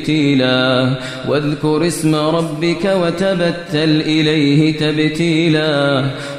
تبتيلا. واذكر اسم ربك وتبتل إليه تبتيلا.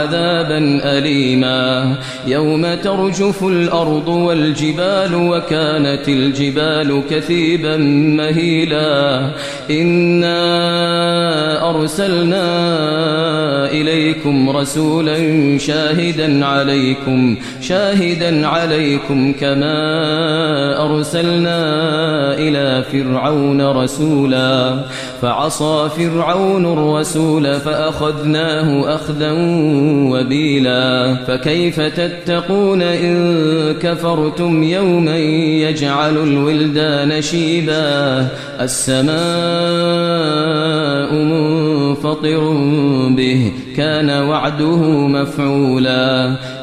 وعذابا أليما. يوم ترجف الأرض والجبال وكانت الجبال كثيبا مهيلا. إنا أرسلنا إليكم رسولا شاهدا عليكم شاهدا عليكم كما أرسلنا إلى فرعون رسولا. فعصى فرعون الرسول فأخذناه أخذا وبيلا. فكيف تتقون إن كفرتم يوما يجعل الولدان شيبا؟ السماء منفطر به. كان وعده مفعولا.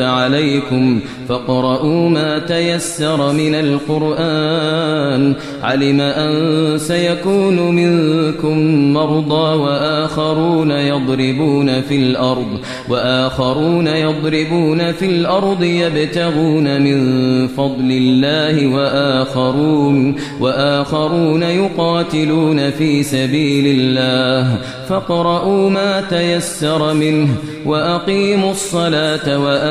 عليكم فاقرؤوا ما تيسر من القرآن. علم أن سيكون منكم مرضى وآخرون يضربون في الأرض وآخرون يضربون في الأرض يبتغون من فضل الله وآخرون وآخرون يقاتلون في سبيل الله. فاقرؤوا ما تيسر منه وأقيموا الصلاة